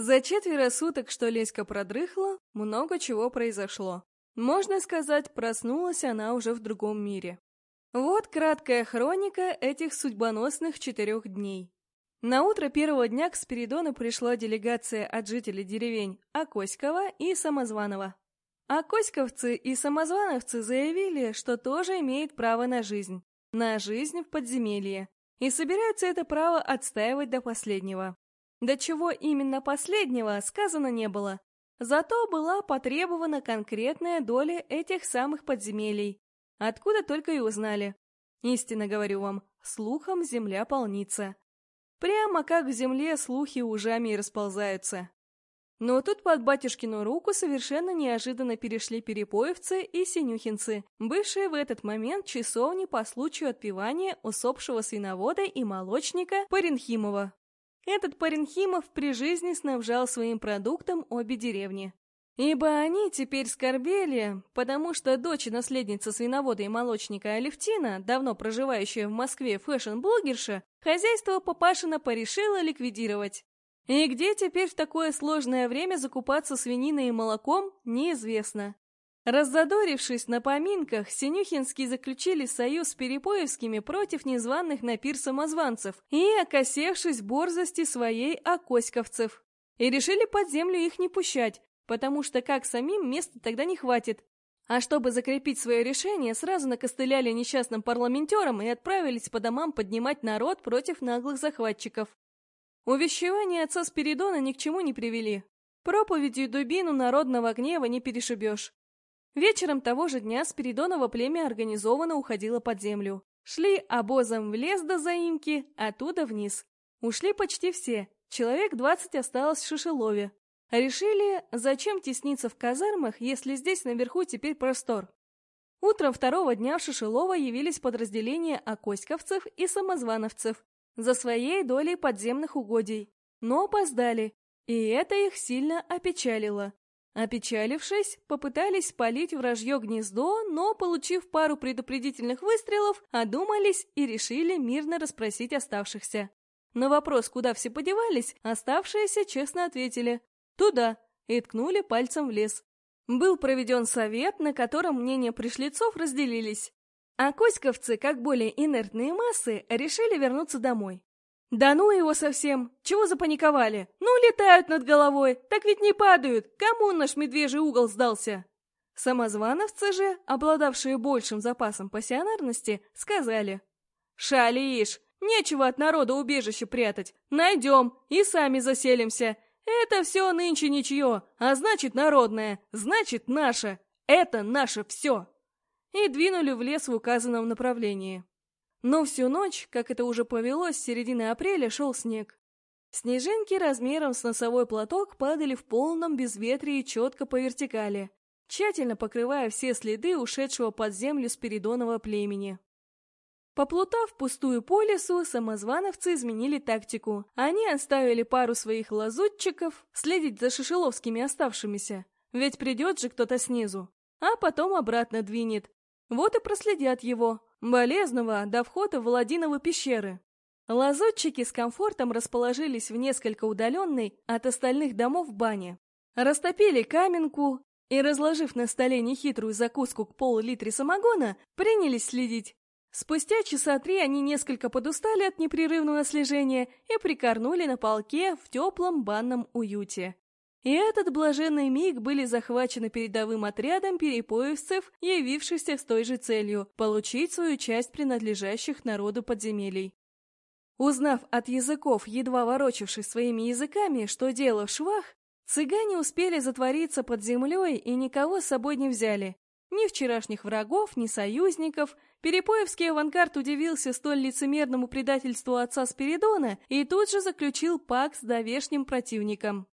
За четверо суток, что Леська продрыхла, много чего произошло. Можно сказать, проснулась она уже в другом мире. Вот краткая хроника этих судьбоносных четырех дней. На утро первого дня к Спиридону пришла делегация от жителей деревень Акоськова и Самозванова. Акоськовцы и самозвановцы заявили, что тоже имеют право на жизнь, на жизнь в подземелье, и собираются это право отстаивать до последнего. До чего именно последнего сказано не было, зато была потребована конкретная доля этих самых подземелий, откуда только и узнали. Истинно говорю вам, слухом земля полнится. Прямо как в земле слухи ужами расползаются. Но тут под батюшкину руку совершенно неожиданно перешли перепоевцы и синюхинцы, бывшие в этот момент часовни по случаю отпевания усопшего свиновода и молочника Паренхимова. Этот Паренхимов при жизни снабжал своим продуктом обе деревни. Ибо они теперь скорбели, потому что дочь наследница свиновода и молочника Алевтина, давно проживающая в Москве фэшн-блогерша, хозяйство Папашина порешила ликвидировать. И где теперь в такое сложное время закупаться свининой и молоком, неизвестно. Раззадорившись на поминках, Синюхинские заключили союз с Перепоевскими против незваных на пир самозванцев и, окосевшись борзости своей окоськовцев, и решили под землю их не пущать, потому что как самим места тогда не хватит. А чтобы закрепить свое решение, сразу накостыляли несчастным парламентерам и отправились по домам поднимать народ против наглых захватчиков. Увещевания отца Спиридона ни к чему не привели. Проповедью дубину народного гнева не перешибешь. Вечером того же дня Спиридоново племя организованно уходило под землю. Шли обозом в лес до заимки, оттуда вниз. Ушли почти все, человек двадцать осталось в Шишелове. Решили, зачем тесниться в казармах, если здесь наверху теперь простор. Утром второго дня в Шишелово явились подразделения окоськовцев и самозвановцев за своей долей подземных угодий, но опоздали, и это их сильно опечалило. Опечалившись, попытались спалить вражье гнездо, но, получив пару предупредительных выстрелов, одумались и решили мирно расспросить оставшихся. На вопрос, куда все подевались, оставшиеся честно ответили «туда» и ткнули пальцем в лес. Был проведен совет, на котором мнения пришлицов разделились. А коськовцы, как более инертные массы, решили вернуться домой. «Да ну его совсем! Чего запаниковали? Ну, летают над головой, так ведь не падают! Кому наш медвежий угол сдался?» Самозвановцы же, обладавшие большим запасом пассионарности, сказали. «Шалишь! Нечего от народа убежище прятать! Найдем и сами заселимся! Это все нынче ничье, а значит народное, значит наше! Это наше все!» И двинули в лес в указанном направлении. Но всю ночь, как это уже повелось, с середины апреля шел снег. Снежинки размером с носовой платок падали в полном безветрии четко по вертикали, тщательно покрывая все следы ушедшего под землю Спиридонова племени. Поплутав пустую по лесу, самозвановцы изменили тактику. Они оставили пару своих лазутчиков следить за шишеловскими оставшимися, ведь придет же кто-то снизу, а потом обратно двинет. Вот и проследят его, Болезного до входа в Владиновы пещеры. Лазутчики с комфортом расположились в несколько удаленной от остальных домов бане. Растопили каменку и, разложив на столе нехитрую закуску к пол-литре самогона, принялись следить. Спустя часа три они несколько подустали от непрерывного слежения и прикорнули на полке в теплом банном уюте. И этот блаженный миг были захвачены передовым отрядом перепоевцев, явившихся с той же целью – получить свою часть принадлежащих народу подземелий. Узнав от языков, едва ворочавших своими языками, что дело в швах, цыгане успели затвориться под землей и никого с собой не взяли. Ни вчерашних врагов, ни союзников. Перепоевский авангард удивился столь лицемерному предательству отца Спиридона и тут же заключил пакт с довешним противником.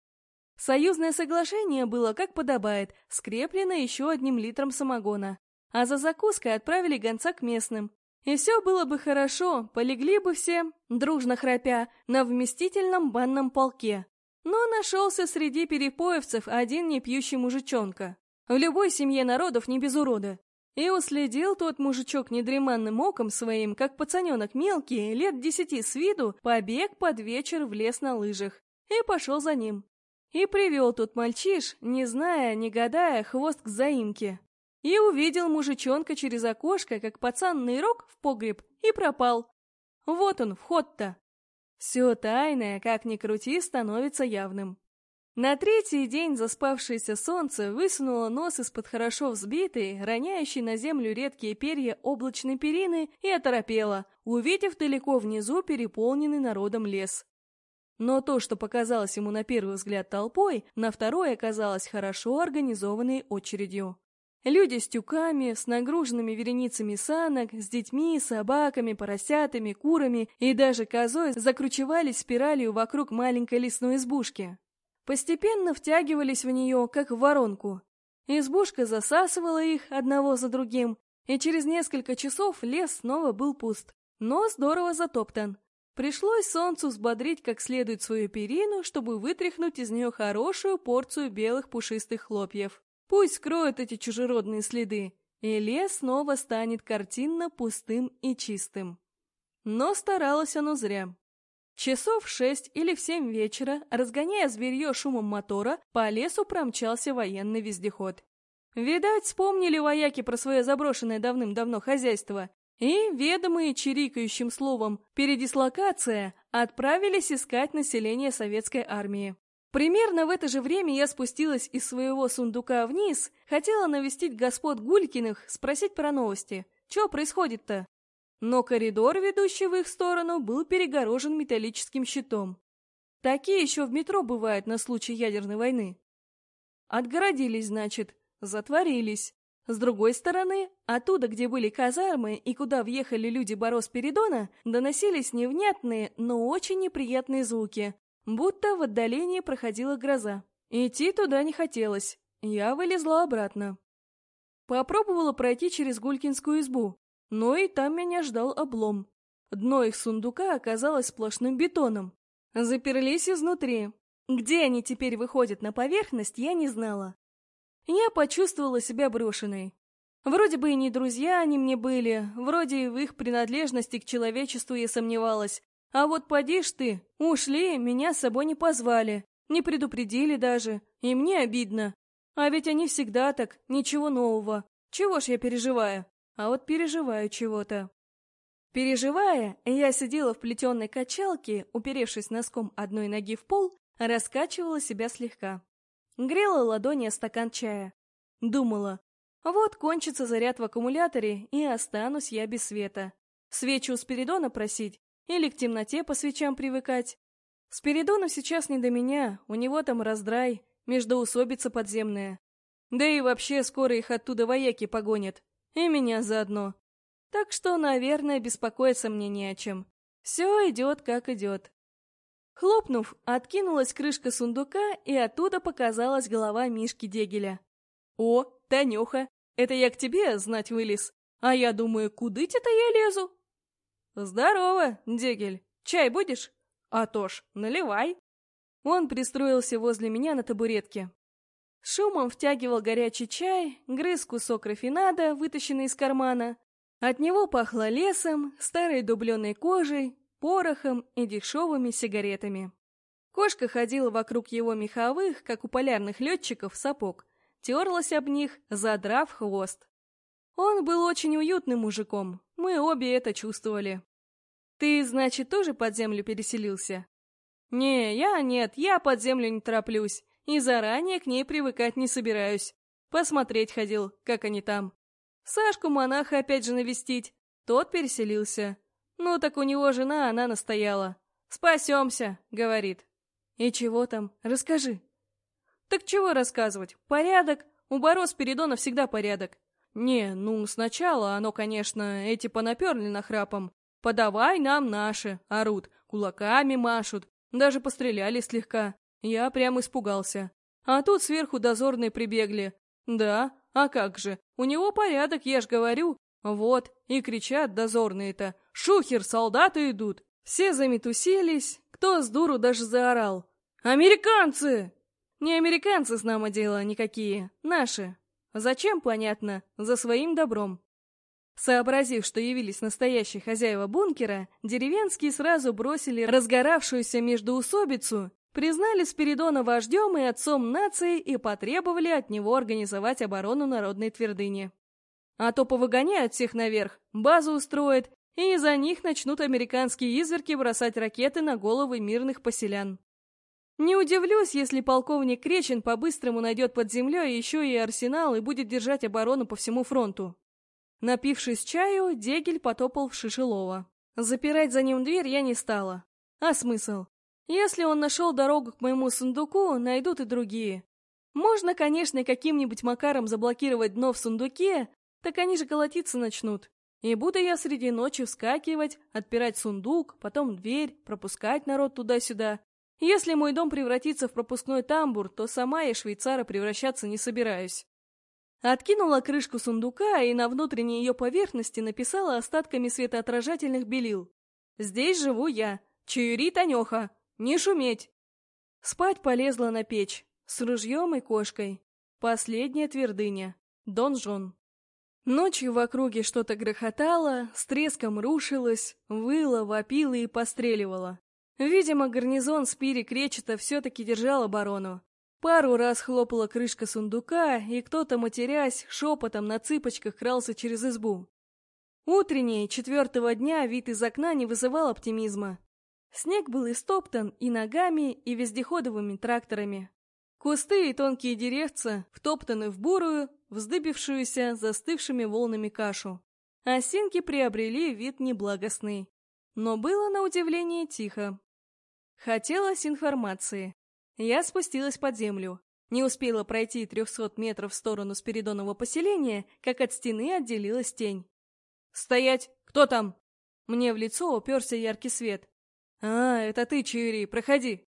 Союзное соглашение было, как подобает, скреплено еще одним литром самогона, а за закуской отправили гонца к местным. И все было бы хорошо, полегли бы все, дружно храпя, на вместительном банном полке. Но нашелся среди перепоевцев один непьющий мужичонка. В любой семье народов не без урода. И уследил тот мужичок недреманным оком своим, как пацаненок мелкий, лет десяти с виду, побег под вечер в лес на лыжах. И пошел за ним. И привел тут мальчиш, не зная, не гадая, хвост к заимке. И увидел мужичонка через окошко, как пацан нырок в погреб, и пропал. Вот он, вход-то. Все тайное, как ни крути, становится явным. На третий день заспавшееся солнце высунуло нос из-под хорошо взбитой, роняющей на землю редкие перья облачной перины и оторопело, увидев далеко внизу переполненный народом лес. Но то, что показалось ему на первый взгляд толпой, на второй оказалось хорошо организованной очередью. Люди с тюками, с нагруженными вереницами санок, с детьми, собаками, поросятами, курами и даже козой закручивались спиралью вокруг маленькой лесной избушки. Постепенно втягивались в нее, как в воронку. Избушка засасывала их одного за другим, и через несколько часов лес снова был пуст, но здорово затоптан. Пришлось солнцу взбодрить как следует свою перину, чтобы вытряхнуть из нее хорошую порцию белых пушистых хлопьев. Пусть скроют эти чужеродные следы, и лес снова станет картинно пустым и чистым. Но старалось оно зря. Часов в шесть или в семь вечера, разгоняя зверье шумом мотора, по лесу промчался военный вездеход. Видать, вспомнили вояки про свое заброшенное давным-давно хозяйство, и, ведомые чирикающим словом «передислокация», отправились искать население советской армии. Примерно в это же время я спустилась из своего сундука вниз, хотела навестить господ Гулькиных, спросить про новости. Что происходит-то? Но коридор, ведущий в их сторону, был перегорожен металлическим щитом. Такие еще в метро бывают на случай ядерной войны. Отгородились, значит, затворились. С другой стороны, оттуда, где были казармы и куда въехали люди Борос-Передона, доносились невнятные, но очень неприятные звуки, Будто в отдалении проходила гроза. Идти туда не хотелось. Я вылезла обратно. Попробовала пройти через Гулькинскую избу, но и там меня ждал облом. Дно их сундука оказалось сплошным бетоном. Заперлись изнутри. Где они теперь выходят на поверхность, я не знала. Я почувствовала себя брошенной. Вроде бы и не друзья они мне были, вроде и в их принадлежности к человечеству я сомневалась, а вот поди ж ты, ушли, меня с собой не позвали, не предупредили даже, и мне обидно. А ведь они всегда так, ничего нового. Чего ж я переживаю? А вот переживаю чего-то. Переживая, я сидела в плетеной качалке, уперевшись носком одной ноги в пол, раскачивала себя слегка. Грела ладони о стакан чая. Думала, вот кончится заряд в аккумуляторе, и останусь я без света. Свечу у Спиридона просить, или к темноте по свечам привыкать. Спиридону сейчас не до меня, у него там раздрай, междоусобица подземная. Да и вообще скоро их оттуда вояки погонят. И меня заодно. Так что, наверное, беспокоиться мне не о чем. Все идет, как идет. Хлопнув, откинулась крышка сундука, и оттуда показалась голова Мишки Дегеля. «О, Танюха, это я к тебе знать вылез. А я думаю, кудыть-то я лезу?» «Здорово, Дегель. Чай будешь?» «А то ж, наливай». Он пристроился возле меня на табуретке. Шумом втягивал горячий чай, грыз кусок рафинада, вытащенный из кармана. От него пахло лесом, старой дубленой кожей, порохом и дешевыми сигаретами. Кошка ходила вокруг его меховых, как у полярных летчиков, сапог, терлась об них, задрав хвост. Он был очень уютным мужиком, мы обе это чувствовали. Ты, значит, тоже под землю переселился? Не, я нет, я под землю не тороплюсь, и заранее к ней привыкать не собираюсь. Посмотреть ходил, как они там. Сашку монаха опять же навестить. Тот переселился. Ну так у него жена, она настояла. «Спасемся», — говорит. «И чего там? Расскажи». «Так чего рассказывать? Порядок. У Борос Передона всегда порядок. Не, ну, сначала оно, конечно, эти понаперли нахрапом. Подавай нам наши, орут, кулаками машут, даже постреляли слегка. Я прям испугался. А тут сверху дозорные прибегли. Да, а как же, у него порядок, я ж говорю. Вот, и кричат дозорные-то. Шухер, солдаты идут. Все заметусились, кто с дуру даже заорал. «Американцы!» Не американцы, знамо дело, никакие, наши. Зачем, понятно, за своим добром. Сообразив, что явились настоящие хозяева бункера, деревенские сразу бросили разгоравшуюся междоусобицу, признали Спиридона вождем и отцом нации и потребовали от него организовать оборону народной твердыни. А то повыгоняют всех наверх, базу устроят, и из-за них начнут американские изверки бросать ракеты на головы мирных поселян. Не удивлюсь, если полковник Кречин по-быстрому найдет под землей еще и арсенал и будет держать оборону по всему фронту. Напившись чаю, Дегель потопал в Шишелова. Запирать за ним дверь я не стала. А смысл? Если он нашел дорогу к моему сундуку, найдут и другие. Можно, конечно, каким-нибудь макаром заблокировать дно в сундуке, так они же колотиться начнут. И буду я среди ночи вскакивать, отпирать сундук, потом дверь, пропускать народ туда-сюда. Если мой дом превратится в пропускной тамбур, то сама я швейцара превращаться не собираюсь. Откинула крышку сундука и на внутренней ее поверхности написала остатками светоотражательных белил. «Здесь живу я. Чаюри Танеха. Не шуметь!» Спать полезла на печь. С ружьем и кошкой. Последняя твердыня. Донжон. Ночью в округе что-то грохотало, с треском рушилось, выло, вопило и постреливало. Видимо, гарнизон Спири Кречета все-таки держал оборону. Пару раз хлопала крышка сундука, и кто-то, матерясь, шепотом на цыпочках крался через избу. Утренний, четвертого дня, вид из окна не вызывал оптимизма. Снег был истоптан и ногами, и вездеходовыми тракторами. Кусты и тонкие деревца втоптаны в бурую, вздыбившуюся застывшими волнами кашу. Осинки приобрели вид неблагостный. Но было, на удивление, тихо. Хотелось информации. Я спустилась под землю. Не успела пройти трехсот метров в сторону Спиридонова поселения, как от стены отделилась тень. «Стоять! Кто там?» Мне в лицо уперся яркий свет. «А, это ты, Чури, проходи!»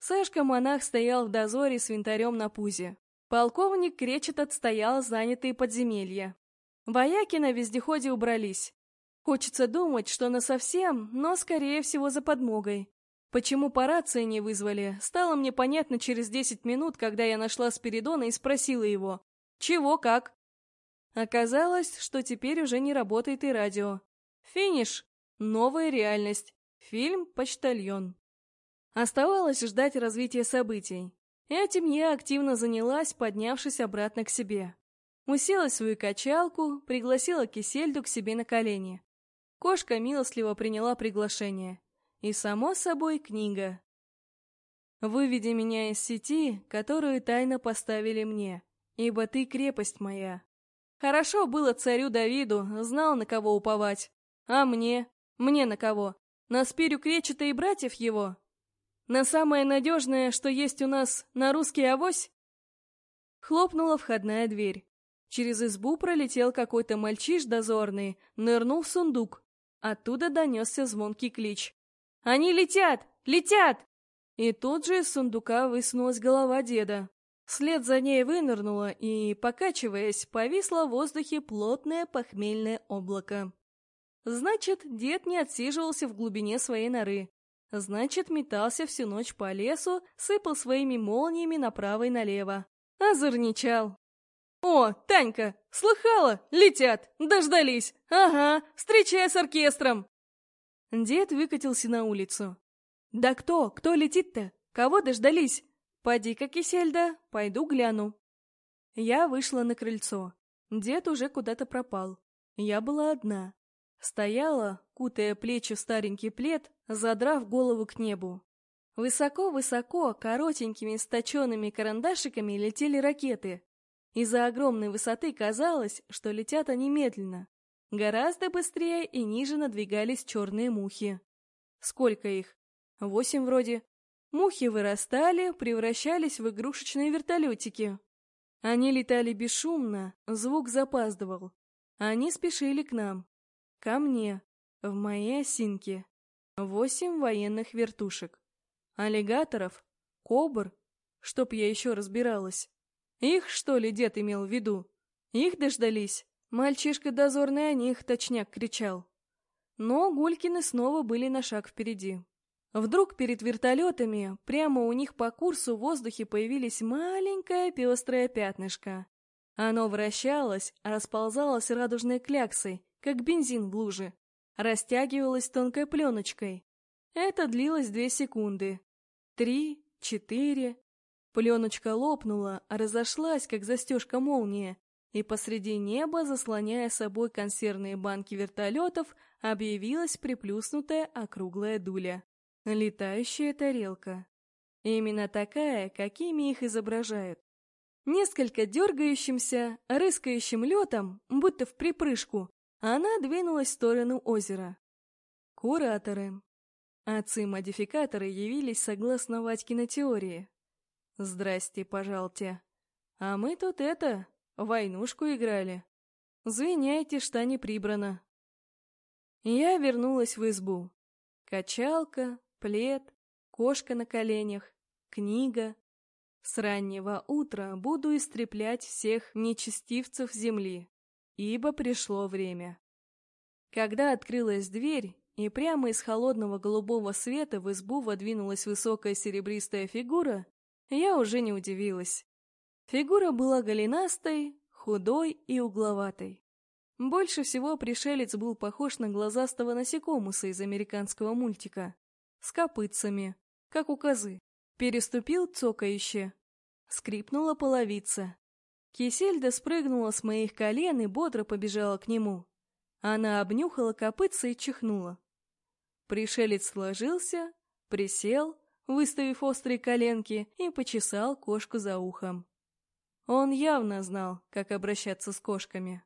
Сашка-монах стоял в дозоре с винтарем на пузе. Полковник Кречет отстоял занятые подземелья. Вояки на вездеходе убрались. Хочется думать, что насовсем, но, скорее всего, за подмогой. Почему по рации не вызвали, стало мне понятно через десять минут, когда я нашла Спиридона и спросила его, «Чего, как?» Оказалось, что теперь уже не работает и радио. Финиш. Новая реальность. Фильм «Почтальон». Оставалось ждать развития событий. Этим я активно занялась, поднявшись обратно к себе. Уселась в свою качалку, пригласила Кисельду к себе на колени. Кошка милостливо приняла приглашение. И, само собой, книга. «Выведи меня из сети, которую тайно поставили мне, ибо ты крепость моя». Хорошо было царю Давиду, знал, на кого уповать. А мне? Мне на кого? На Спирю Кречета и братьев его? На самое надежное, что есть у нас, на русский авось? Хлопнула входная дверь. Через избу пролетел какой-то мальчиш дозорный, нырнул в сундук. Оттуда донесся звонкий клич. «Они летят! Летят!» И тут же из сундука высунулась голова деда. Вслед за ней вынырнула и, покачиваясь, повисло в воздухе плотное похмельное облако. Значит, дед не отсиживался в глубине своей норы. Значит, метался всю ночь по лесу, сыпал своими молниями направо и налево. Озорничал. «О, Танька, слыхала? Летят! Дождались! Ага, встречай с оркестром!» Дед выкатился на улицу. «Да кто? Кто летит-то? Кого дождались? Поди-ка, Кисельда, пойду гляну». Я вышла на крыльцо. Дед уже куда-то пропал. Я была одна. Стояла, кутая плечи в старенький плед, задрав голову к небу. Высоко-высоко, коротенькими сточенными карандашиками летели ракеты. Из-за огромной высоты казалось, что летят они медленно. Гораздо быстрее и ниже надвигались черные мухи. Сколько их? Восемь вроде. Мухи вырастали, превращались в игрушечные вертолетики. Они летали бесшумно, звук запаздывал. Они спешили к нам. Ко мне, в моей осинке. Восемь военных вертушек. Аллигаторов, кобр, чтоб я еще разбиралась. Их, что ли, дед имел в виду? Их дождались? Мальчишка дозорный о них точняк кричал. Но Гулькины снова были на шаг впереди. Вдруг перед вертолетами, прямо у них по курсу в воздухе появились маленькое пестрое пятнышко. Оно вращалось, расползалось радужной кляксой, как бензин в луже, растягивалась тонкой пленочкой. Это длилось две секунды. Три, четыре. Пленочка лопнула, разошлась, как застежка молния, и посреди неба, заслоняя собой консервные банки вертолетов, объявилась приплюснутая округлая дуля. Летающая тарелка. Именно такая, какими их изображают. Несколько дергающимся, рыскающим летом, будто в припрыжку, она двинулась в сторону озера. Кураторы. Отцы-модификаторы явились согласно Вадькиной теории. Здрасте, пожалуйте. А мы тут это, войнушку играли. Звиняйте, что не прибрано. Я вернулась в избу. Качалка, плед, кошка на коленях, книга. С раннего утра буду истреплять всех нечестивцев земли, ибо пришло время. Когда открылась дверь, и прямо из холодного голубого света в избу водвинулась высокая серебристая фигура, я уже не удивилась. Фигура была голенастой, худой и угловатой. Больше всего пришелец был похож на глазастого насекомуса из американского мультика. С копытцами, как у козы. Переступил цокающе. Скрипнула половица. Кисельда спрыгнула с моих колен и бодро побежала к нему. Она обнюхала копытца и чихнула. Пришелец сложился, присел, выставив острые коленки, и почесал кошку за ухом. Он явно знал, как обращаться с кошками.